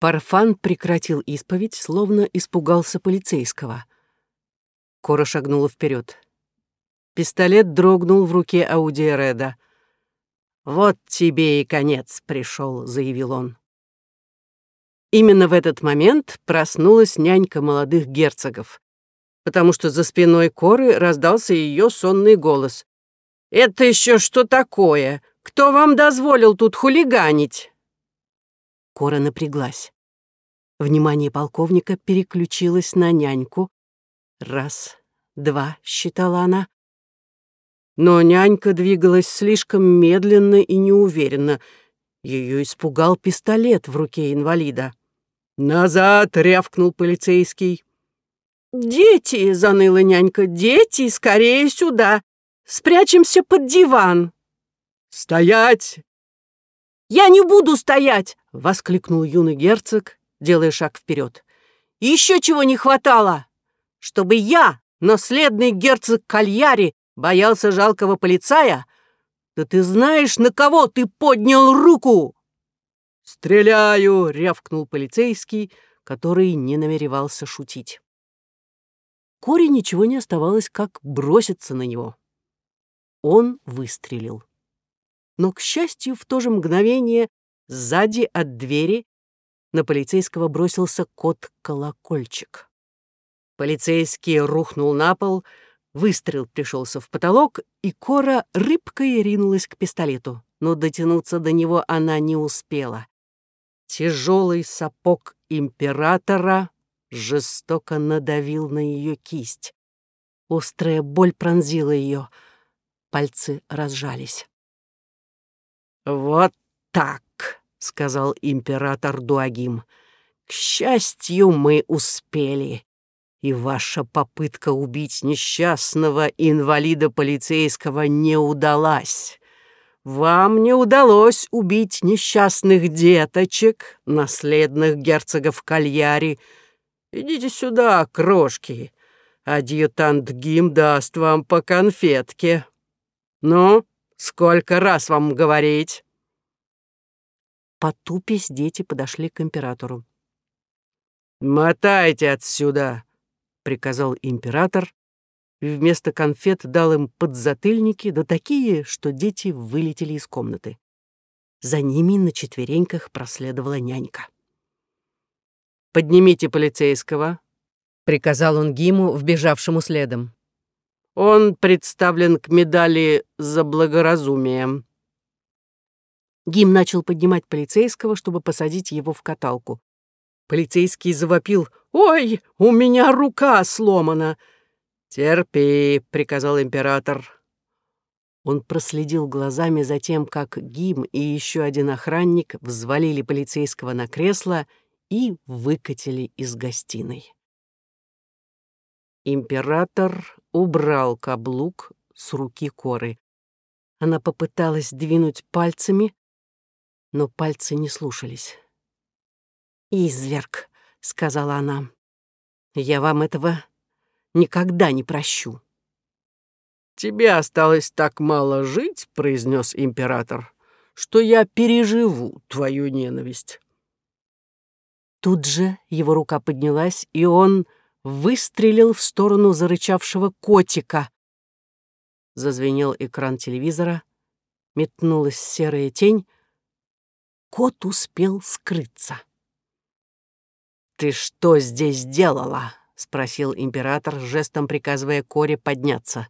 Парфан прекратил исповедь, словно испугался полицейского. Кора шагнула вперед. Пистолет дрогнул в руке Ауди Реда. «Вот тебе и конец пришел», — заявил он. Именно в этот момент проснулась нянька молодых герцогов, потому что за спиной Коры раздался ее сонный голос. «Это еще что такое? Кто вам дозволил тут хулиганить?» Кора напряглась. Внимание полковника переключилось на няньку. «Раз, два», — считала она. Но нянька двигалась слишком медленно и неуверенно. Ее испугал пистолет в руке инвалида. «Назад!» — рявкнул полицейский. «Дети!» — заныла нянька. «Дети, скорее сюда! Спрячемся под диван!» «Стоять!» «Я не буду стоять!» — воскликнул юный герцог, делая шаг вперед. «Еще чего не хватало! Чтобы я, наследный герцог Кальяри, боялся жалкого полицая? Да ты знаешь, на кого ты поднял руку!» «Стреляю!» — рявкнул полицейский, который не намеревался шутить. Коре ничего не оставалось, как броситься на него. Он выстрелил. Но, к счастью, в то же мгновение сзади от двери на полицейского бросился кот-колокольчик. Полицейский рухнул на пол, выстрел пришелся в потолок, и Кора рыбкой ринулась к пистолету, но дотянуться до него она не успела. Тяжелый сапог императора жестоко надавил на ее кисть. Острая боль пронзила ее. Пальцы разжались. «Вот так», — сказал император Дуагим. «К счастью, мы успели, и ваша попытка убить несчастного инвалида полицейского не удалась. Вам не удалось убить несчастных деточек, наследных герцогов Кальяри. Идите сюда, крошки. Адъютант Гим даст вам по конфетке. Ну, сколько раз вам говорить?» Потупясь, дети подошли к императору. «Мотайте отсюда!» — приказал император, и вместо конфет дал им подзатыльники, да такие, что дети вылетели из комнаты. За ними на четвереньках проследовала нянька. «Поднимите полицейского», — приказал он Гиму, вбежавшему следом. «Он представлен к медали за благоразумие». Гим начал поднимать полицейского, чтобы посадить его в каталку. Полицейский завопил «Ой, у меня рука сломана!» «Терпи», — приказал император. Он проследил глазами за тем, как Гим и еще один охранник взвалили полицейского на кресло и выкатили из гостиной. Император убрал каблук с руки коры. Она попыталась двинуть пальцами, но пальцы не слушались. «Изверг», — сказала она, — «я вам этого никогда не прощу». «Тебе осталось так мало жить», — произнес император, «что я переживу твою ненависть». Тут же его рука поднялась, и он выстрелил в сторону зарычавшего котика. Зазвенел экран телевизора, метнулась серая тень. Кот успел скрыться. «Ты что здесь делала?» — спросил император, жестом приказывая Коре подняться.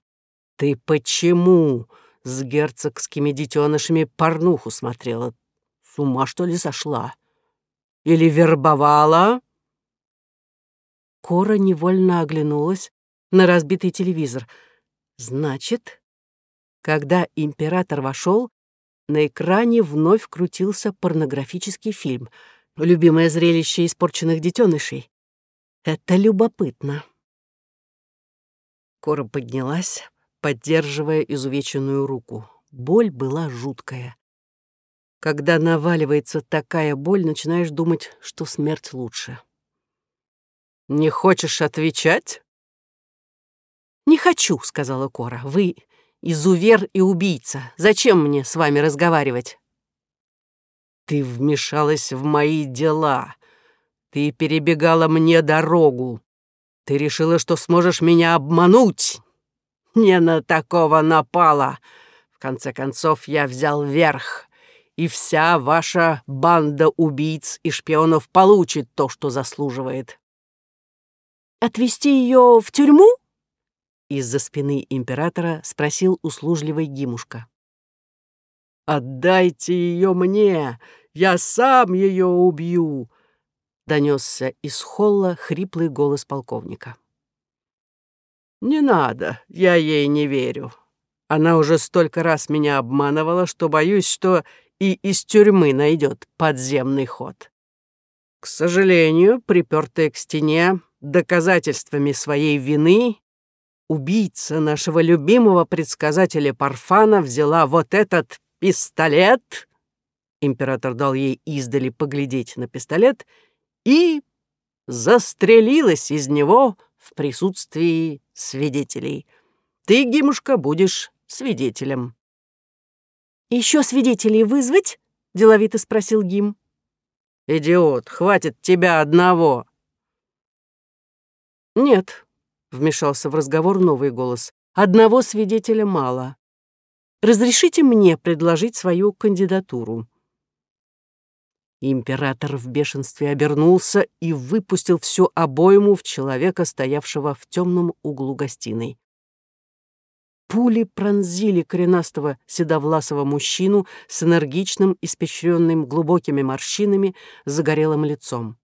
«Ты почему с герцогскими детенышами порнуху смотрела? С ума, что ли, сошла? Или вербовала?» Кора невольно оглянулась на разбитый телевизор. «Значит, когда император вошел, на экране вновь крутился порнографический фильм, любимое зрелище испорченных детенышей. Это любопытно. Кора поднялась, поддерживая изувеченную руку. Боль была жуткая. Когда наваливается такая боль, начинаешь думать, что смерть лучше. «Не хочешь отвечать?» «Не хочу», — сказала Кора. «Вы изувер и убийца. Зачем мне с вами разговаривать?» «Ты вмешалась в мои дела», Ты перебегала мне дорогу. Ты решила, что сможешь меня обмануть. Не на такого напала. В конце концов, я взял верх, и вся ваша банда убийц и шпионов получит то, что заслуживает. Отвезти ее в тюрьму? Из-за спины императора спросил услужливый Гимушка. «Отдайте ее мне! Я сам ее убью!» Донесся из холла хриплый голос полковника. «Не надо, я ей не верю. Она уже столько раз меня обманывала, что боюсь, что и из тюрьмы найдет подземный ход. К сожалению, припертая к стене доказательствами своей вины убийца нашего любимого предсказателя Парфана взяла вот этот пистолет. Император дал ей издали поглядеть на пистолет и застрелилась из него в присутствии свидетелей. Ты, Гимушка, будешь свидетелем. Еще свидетелей вызвать? деловито спросил Гим. Идиот, хватит тебя одного. Нет, вмешался в разговор новый голос. Одного свидетеля мало. Разрешите мне предложить свою кандидатуру. Император в бешенстве обернулся и выпустил всю обойму в человека, стоявшего в темном углу гостиной. Пули пронзили коренастого седовласого мужчину с энергичным, испещренным глубокими морщинами, загорелым лицом.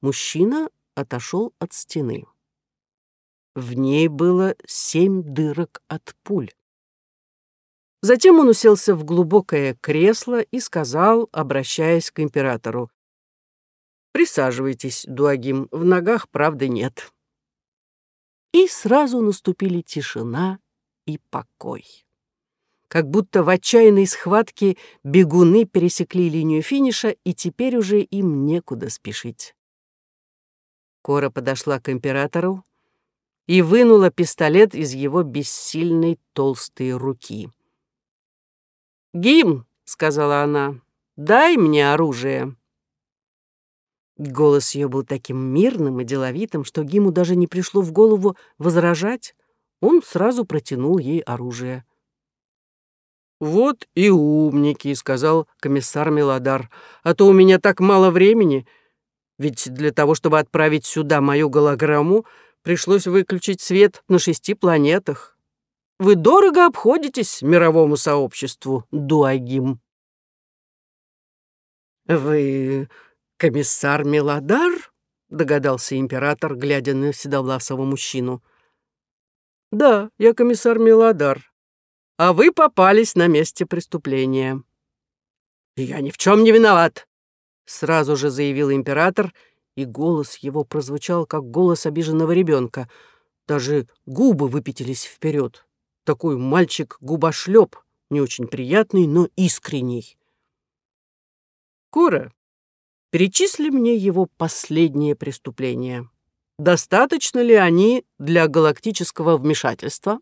Мужчина отошел от стены. В ней было семь дырок от пуль. Затем он уселся в глубокое кресло и сказал, обращаясь к императору, «Присаживайтесь, Дуагим, в ногах правды нет». И сразу наступили тишина и покой. Как будто в отчаянной схватке бегуны пересекли линию финиша, и теперь уже им некуда спешить. Кора подошла к императору и вынула пистолет из его бессильной толстой руки. «Гим», — сказала она, — «дай мне оружие». Голос ее был таким мирным и деловитым, что Гиму даже не пришло в голову возражать. Он сразу протянул ей оружие. «Вот и умники», — сказал комиссар Мелодар, «а то у меня так мало времени, ведь для того, чтобы отправить сюда мою голограмму, пришлось выключить свет на шести планетах. Вы дорого обходитесь мировому сообществу, Дуагим». «Вы комиссар Мелодар?» — догадался император, глядя на седовласого мужчину. «Да, я комиссар Мелодар. А вы попались на месте преступления». «Я ни в чем не виноват», — сразу же заявил император, и голос его прозвучал, как голос обиженного ребенка. Даже губы выпятились вперед. Такой мальчик-губошлеп, не очень приятный, но искренний. «Кора, перечисли мне его последние преступления. Достаточно ли они для галактического вмешательства?»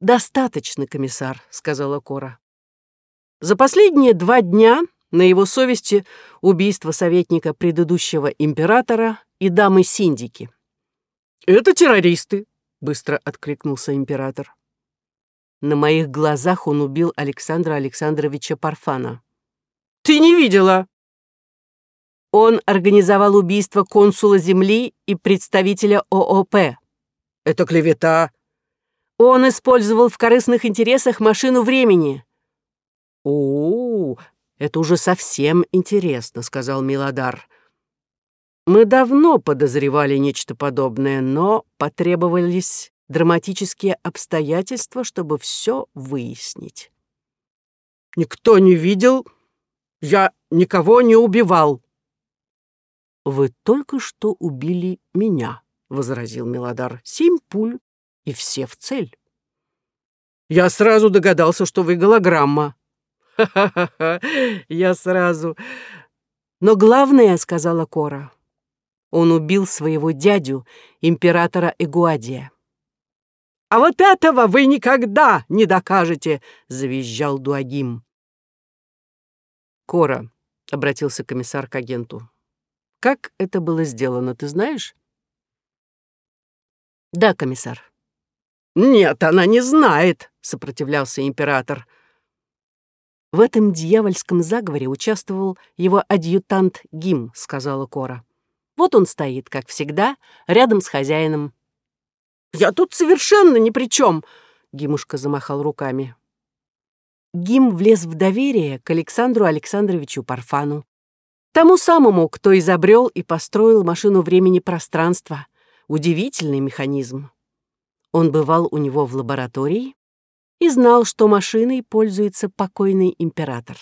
«Достаточно, комиссар», — сказала Кора. «За последние два дня на его совести убийство советника предыдущего императора и дамы Синдики». «Это террористы», — быстро откликнулся император. На моих глазах он убил Александра Александровича Парфана. «Ты не видела?» Он организовал убийство консула Земли и представителя ООП. Это клевета. Он использовал в корыстных интересах машину времени. О, это уже совсем интересно, сказал Милодар. Мы давно подозревали нечто подобное, но потребовались драматические обстоятельства, чтобы все выяснить. Никто не видел, я никого не убивал, «Вы только что убили меня», — возразил Мелодар. «Семь пуль, и все в цель». «Я сразу догадался, что вы голограмма». «Ха-ха-ха, я сразу...» «Но главное, — сказала Кора, — он убил своего дядю, императора Эгуадия». «А вот этого вы никогда не докажете!» — завизжал Дуагим. «Кора, — обратился комиссар к агенту. «Как это было сделано, ты знаешь?» «Да, комиссар». «Нет, она не знает», — сопротивлялся император. «В этом дьявольском заговоре участвовал его адъютант Гим», — сказала Кора. «Вот он стоит, как всегда, рядом с хозяином». «Я тут совершенно ни при чем», — Гимушка замахал руками. Гим влез в доверие к Александру Александровичу Парфану, тому самому, кто изобрел и построил машину времени-пространства. Удивительный механизм. Он бывал у него в лаборатории и знал, что машиной пользуется покойный император.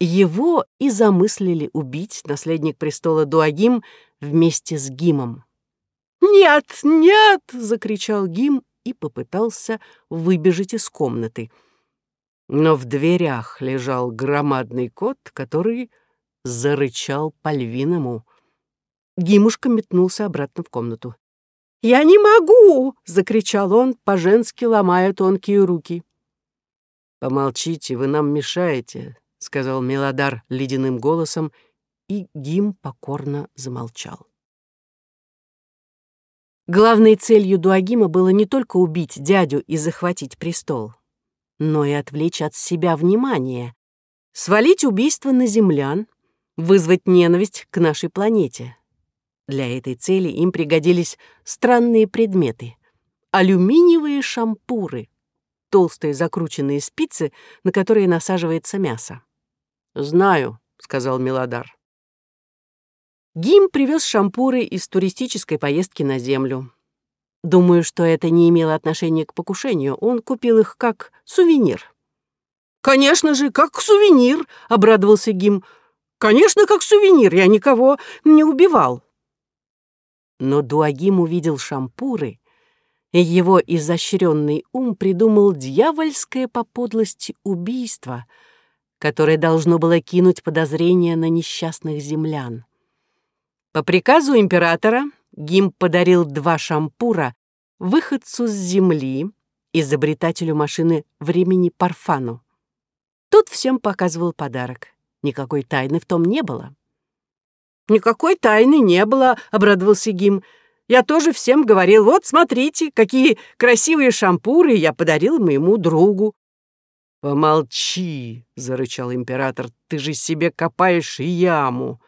Его и замыслили убить наследник престола Дуагим вместе с Гимом. «Нет, нет!» — закричал Гим и попытался выбежать из комнаты — но в дверях лежал громадный кот, который зарычал по-львиному. Гимушка метнулся обратно в комнату. «Я не могу!» — закричал он, по-женски ломая тонкие руки. «Помолчите, вы нам мешаете», — сказал Мелодар ледяным голосом, и Гим покорно замолчал. Главной целью Дуагима было не только убить дядю и захватить престол но и отвлечь от себя внимание, свалить убийство на землян, вызвать ненависть к нашей планете. Для этой цели им пригодились странные предметы. Алюминиевые шампуры, толстые закрученные спицы, на которые насаживается мясо. «Знаю», — сказал Милодар. Гим привез шампуры из туристической поездки на Землю. Думаю, что это не имело отношения к покушению. Он купил их как сувенир. «Конечно же, как сувенир!» — обрадовался Гим. «Конечно, как сувенир. Я никого не убивал». Но Дуагим увидел шампуры, и его изощренный ум придумал дьявольское по подлости убийство, которое должно было кинуть подозрение на несчастных землян. По приказу императора Гим подарил два шампура выходцу с Земли, изобретателю машины времени Парфану. Тот всем показывал подарок. Никакой тайны в том не было. «Никакой тайны не было», — обрадовался Гим. «Я тоже всем говорил, вот смотрите, какие красивые шампуры я подарил моему другу». «Помолчи», — зарычал император, — «ты же себе копаешь яму».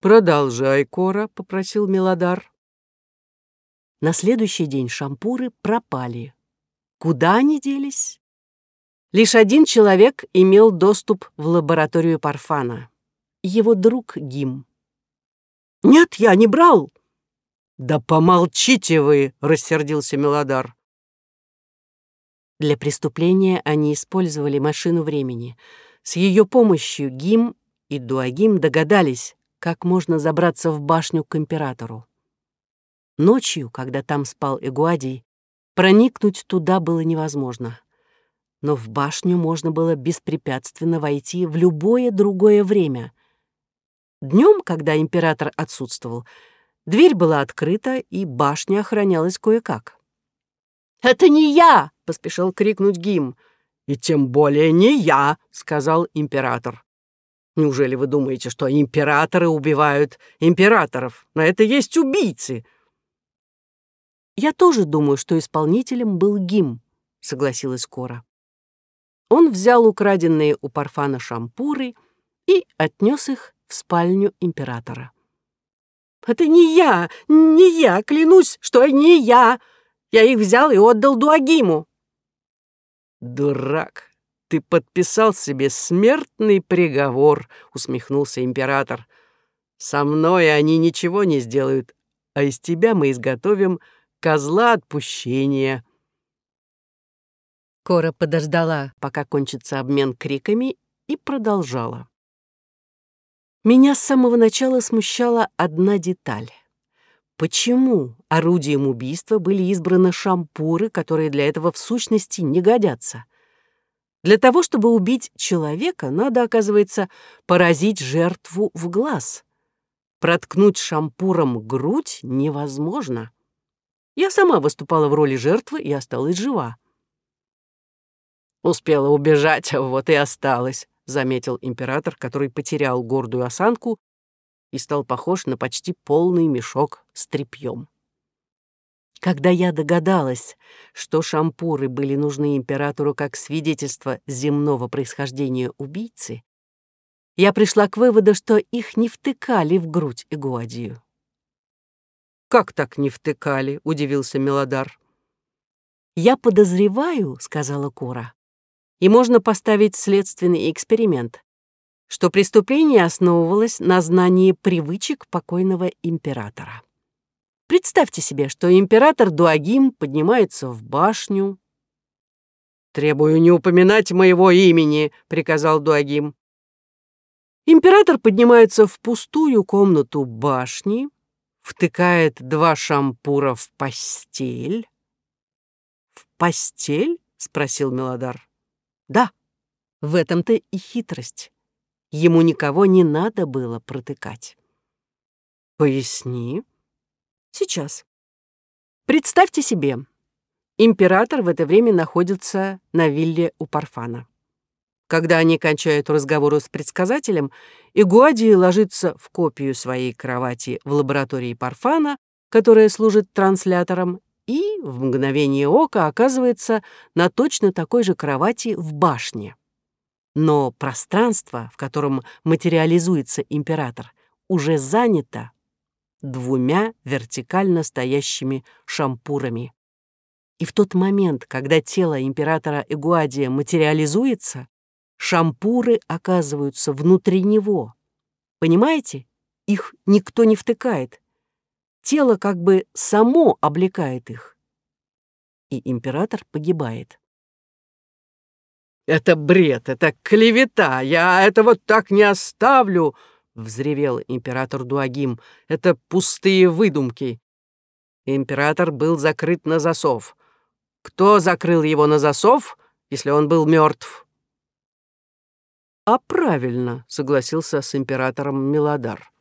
«Продолжай, Кора», — попросил Мелодар. На следующий день шампуры пропали. Куда они делись? Лишь один человек имел доступ в лабораторию Парфана. Его друг Гим. «Нет, я не брал!» «Да помолчите вы!» — рассердился Мелодар. Для преступления они использовали машину времени. С ее помощью Гим и Дуагим догадались, как можно забраться в башню к императору. Ночью, когда там спал Эгуадий, проникнуть туда было невозможно. Но в башню можно было беспрепятственно войти в любое другое время. Днем, когда император отсутствовал, дверь была открыта, и башня охранялась кое-как. «Это не я!» — поспешил крикнуть Гим. «И тем более не я!» — сказал император. Неужели вы думаете, что императоры убивают императоров? На это есть убийцы. Я тоже думаю, что исполнителем был Гим, согласилась Кора. Он взял украденные у Парфана шампуры и отнес их в спальню императора. «Это не я, не я, клянусь, что не я! Я их взял и отдал Дуагиму!» «Дурак!» ты подписал себе смертный приговор», — усмехнулся император. «Со мной они ничего не сделают, а из тебя мы изготовим козла отпущения». Кора подождала, пока кончится обмен криками, и продолжала. Меня с самого начала смущала одна деталь. Почему орудием убийства были избраны шампуры, которые для этого в сущности не годятся? Для того, чтобы убить человека, надо, оказывается, поразить жертву в глаз. Проткнуть шампуром грудь невозможно. Я сама выступала в роли жертвы и осталась жива. «Успела убежать, а вот и осталась», — заметил император, который потерял гордую осанку и стал похож на почти полный мешок с тряпьем. Когда я догадалась, что шампуры были нужны императору как свидетельство земного происхождения убийцы, я пришла к выводу, что их не втыкали в грудь Игуадию. «Как так не втыкали?» — удивился Мелодар. «Я подозреваю», — сказала Кора, «и можно поставить следственный эксперимент, что преступление основывалось на знании привычек покойного императора». Представьте себе, что император Дуагим поднимается в башню. «Требую не упоминать моего имени», — приказал Дуагим. Император поднимается в пустую комнату башни, втыкает два шампура в постель. «В постель?» — спросил Мелодар. «Да, в этом-то и хитрость. Ему никого не надо было протыкать». «Поясни», Сейчас. Представьте себе, император в это время находится на вилле у Парфана. Когда они кончают разговор с предсказателем, Игуадий ложится в копию своей кровати в лаборатории Парфана, которая служит транслятором, и в мгновение ока оказывается на точно такой же кровати в башне. Но пространство, в котором материализуется император, уже занято двумя вертикально стоящими шампурами. И в тот момент, когда тело императора Игуадия материализуется, шампуры оказываются внутри него. Понимаете? Их никто не втыкает. Тело как бы само облекает их. И император погибает. «Это бред, это клевета, я этого так не оставлю!» — взревел император Дуагим. «Это пустые выдумки». Император был закрыт на засов. Кто закрыл его на засов, если он был мертв? «А правильно», — согласился с императором Милодар.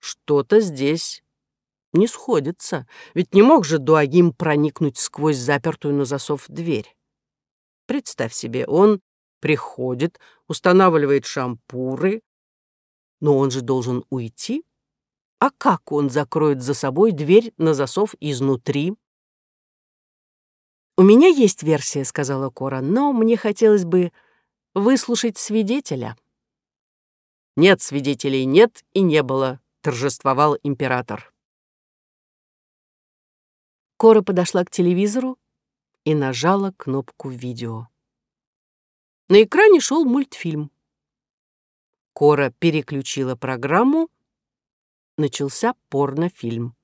«Что-то здесь не сходится, ведь не мог же Дуагим проникнуть сквозь запертую на засов дверь. Представь себе, он приходит, устанавливает шампуры, но он же должен уйти. А как он закроет за собой дверь на засов изнутри? «У меня есть версия», — сказала Кора, «но мне хотелось бы выслушать свидетеля». «Нет свидетелей, нет и не было», — торжествовал император. Кора подошла к телевизору и нажала кнопку видео. На экране шел мультфильм. Кора переключила программу. Начался порнофильм.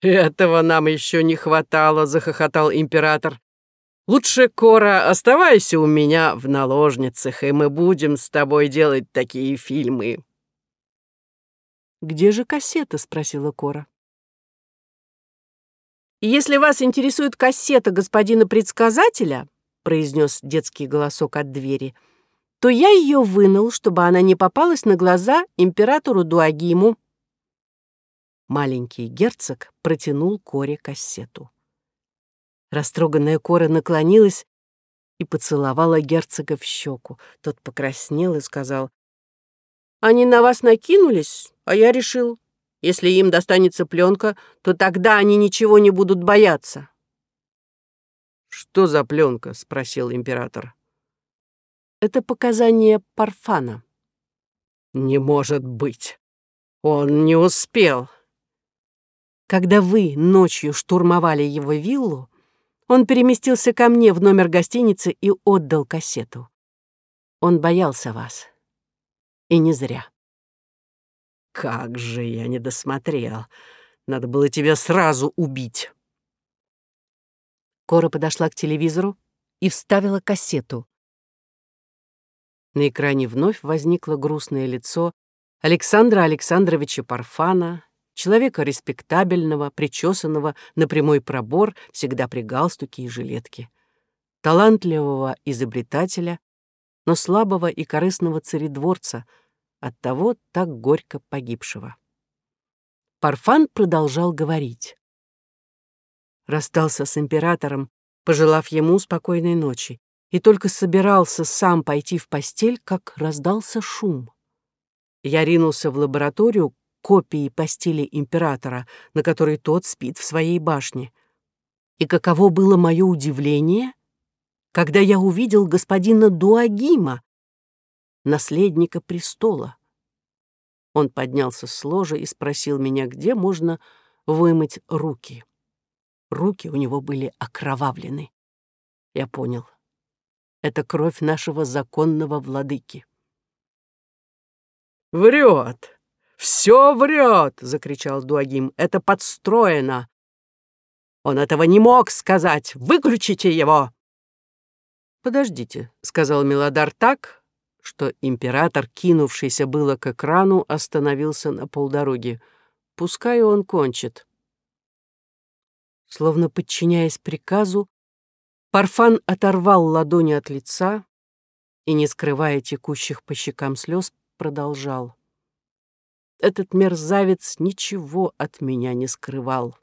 «Этого нам еще не хватало», — захохотал император. «Лучше, Кора, оставайся у меня в наложницах, и мы будем с тобой делать такие фильмы». «Где же кассета?» — спросила Кора. «Если вас интересует кассета господина предсказателя», — произнес детский голосок от двери, — то я ее вынул, чтобы она не попалась на глаза императору Дуагиму. Маленький герцог протянул Коре кассету. Растроганная Кора наклонилась и поцеловала герцога в щеку. Тот покраснел и сказал, «Они на вас накинулись, а я решил, если им достанется пленка, то тогда они ничего не будут бояться». «Что за пленка?» — спросил император. Это показание Парфана. Не может быть. Он не успел. Когда вы ночью штурмовали его виллу, он переместился ко мне в номер гостиницы и отдал кассету. Он боялся вас. И не зря. Как же я не досмотрел. Надо было тебя сразу убить. Кора подошла к телевизору и вставила кассету. На экране вновь возникло грустное лицо Александра Александровича Парфана, человека респектабельного, причесанного на прямой пробор, всегда при галстуке и жилетке, талантливого изобретателя, но слабого и корыстного царедворца, оттого так горько погибшего. Парфан продолжал говорить. Расстался с императором, пожелав ему спокойной ночи, и только собирался сам пойти в постель, как раздался шум. Я ринулся в лабораторию копии постели императора, на которой тот спит в своей башне. И каково было мое удивление, когда я увидел господина Дуагима, наследника престола. Он поднялся с ложа и спросил меня, где можно вымыть руки. Руки у него были окровавлены. Я понял. Это кровь нашего законного владыки. «Врет! Все врет!» — закричал Дуагим. «Это подстроено! Он этого не мог сказать! Выключите его!» «Подождите», — сказал Мелодар так, что император, кинувшийся было к экрану, остановился на полдороги. «Пускай он кончит». Словно подчиняясь приказу, Парфан оторвал ладони от лица и, не скрывая текущих по щекам слез, продолжал. Этот мерзавец ничего от меня не скрывал.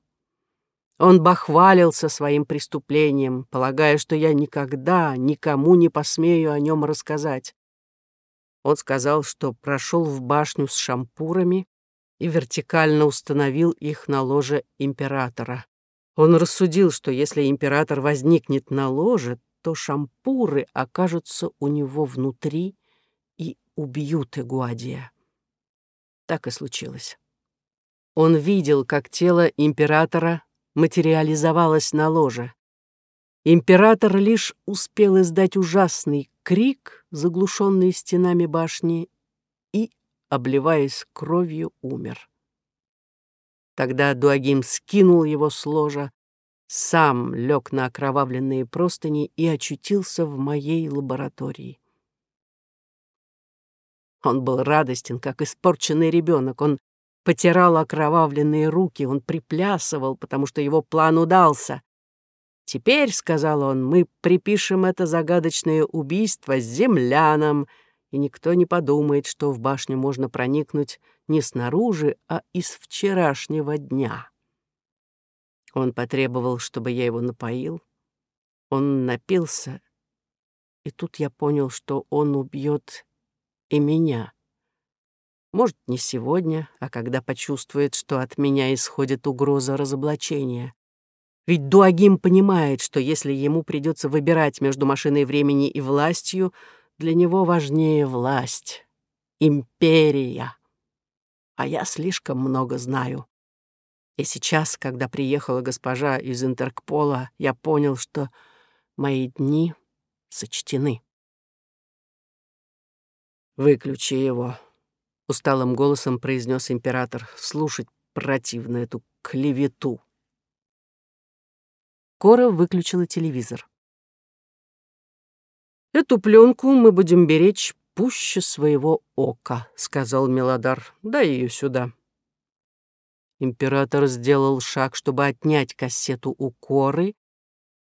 Он бахвалился своим преступлением, полагая, что я никогда никому не посмею о нем рассказать. Он сказал, что прошел в башню с шампурами и вертикально установил их на ложе императора. Он рассудил, что если император возникнет на ложе, то шампуры окажутся у него внутри и убьют Игуадия. Так и случилось. Он видел, как тело императора материализовалось на ложе. Император лишь успел издать ужасный крик, заглушенный стенами башни, и, обливаясь кровью, умер. Тогда Дуагим скинул его с ложа, сам лег на окровавленные простыни и очутился в моей лаборатории. Он был радостен, как испорченный ребенок. Он потирал окровавленные руки, он приплясывал, потому что его план удался. «Теперь, — сказал он, — мы припишем это загадочное убийство землянам, и никто не подумает, что в башню можно проникнуть не снаружи, а из вчерашнего дня». Он потребовал, чтобы я его напоил. Он напился, и тут я понял, что он убьет и меня. Может, не сегодня, а когда почувствует, что от меня исходит угроза разоблачения. Ведь Дуагим понимает, что если ему придется выбирать между машиной времени и властью, для него важнее власть, империя. А я слишком много знаю. И сейчас, когда приехала госпожа из Интеркпола, я понял, что мои дни сочтены. «Выключи его», — усталым голосом произнес император. «Слушать противно эту клевету». Кора выключила телевизор. «Эту пленку мы будем беречь пуще своего ока», — сказал Мелодар. «Дай ее сюда». Император сделал шаг, чтобы отнять кассету у Коры.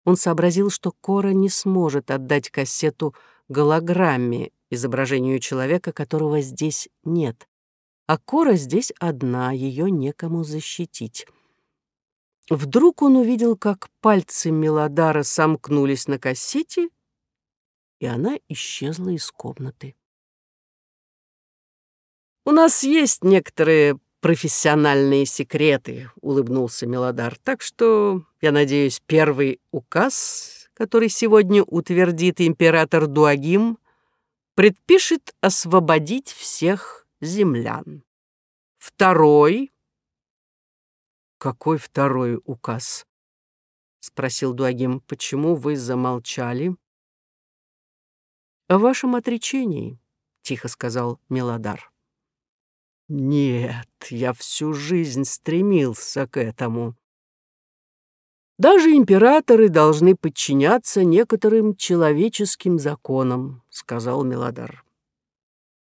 Он сообразил, что Кора не сможет отдать кассету голограмме, изображению человека, которого здесь нет. А Кора здесь одна, ее некому защитить. Вдруг он увидел, как пальцы Мелодара сомкнулись на кассете, и она исчезла из комнаты. «У нас есть некоторые профессиональные секреты», — улыбнулся Мелодар. «Так что, я надеюсь, первый указ, который сегодня утвердит император Дуагим, предпишет освободить всех землян. Второй... Какой второй указ? Спросил Дуагим. Почему вы замолчали? О вашем отречении, тихо сказал Мелодар. Нет, я всю жизнь стремился к этому. Даже императоры должны подчиняться некоторым человеческим законам, сказал Мелодар.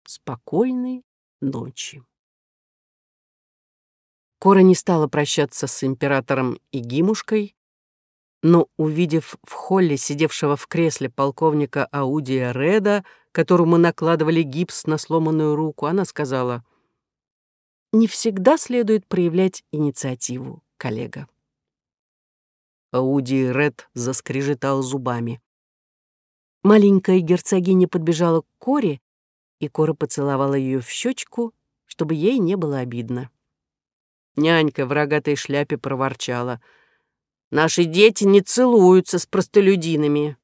Спокойной ночи. Кора не стала прощаться с императором и Гимушкой, но, увидев в холле сидевшего в кресле полковника Аудия Реда, которому накладывали гипс на сломанную руку, она сказала, «Не всегда следует проявлять инициативу, коллега». Ауди Ред заскрежетал зубами. Маленькая герцогиня подбежала к Коре, и Кора поцеловала ее в щечку, чтобы ей не было обидно. Нянька в рогатой шляпе проворчала. «Наши дети не целуются с простолюдинами».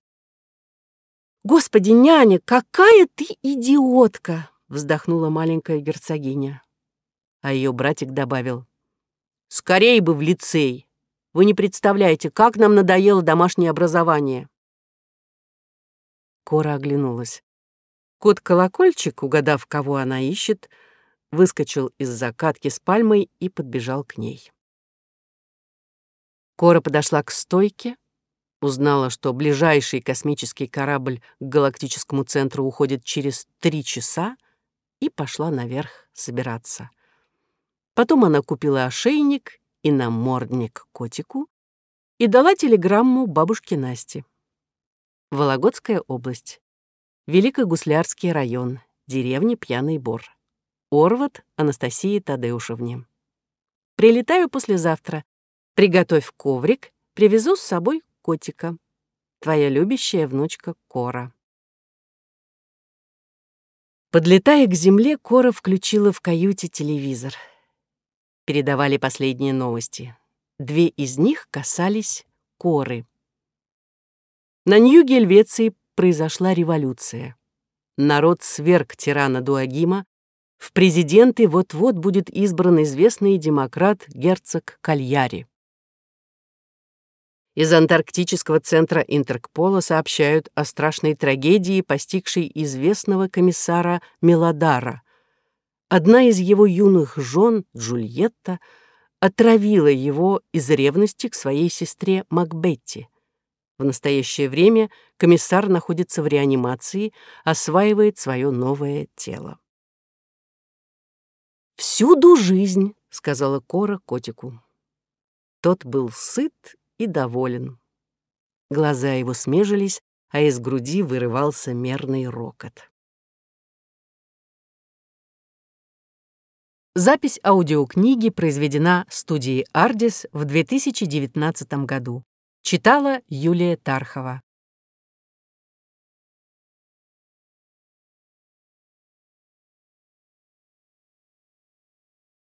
«Господи, няня, какая ты идиотка!» — вздохнула маленькая герцогиня. А ее братик добавил. «Скорей бы в лицей! Вы не представляете, как нам надоело домашнее образование!» Кора оглянулась. Кот-колокольчик, угадав, кого она ищет, выскочил из закатки с пальмой и подбежал к ней. Кора подошла к стойке, узнала, что ближайший космический корабль к галактическому центру уходит через три часа, и пошла наверх собираться. Потом она купила ошейник и намордник котику и дала телеграмму бабушке Насте. Вологодская область. Великогуслярский район. Деревня Пьяный Бор. Орват Анастасии Тадеушевне. Прилетаю послезавтра. Приготовь коврик, привезу с собой котика. Твоя любящая внучка Кора. Подлетая к земле, Кора включила в каюте телевизор. Передавали последние новости. Две из них касались Коры. На юге Гельвеции произошла революция. Народ сверг тирана Дуагима, в президенты вот-вот будет избран известный демократ герцог Кальяри. Из антарктического центра Интеркпола сообщают о страшной трагедии, постигшей известного комиссара Мелодара. Одна из его юных жен, Джульетта, отравила его из ревности к своей сестре Макбетти. В настоящее время комиссар находится в реанимации, осваивает свое новое тело. «Всюду жизнь», — сказала Кора котику. Тот был сыт и доволен. Глаза его смежились, а из груди вырывался мерный рокот. Запись аудиокниги произведена студией «Ардис» в 2019 году. Читала Юлия Тархова.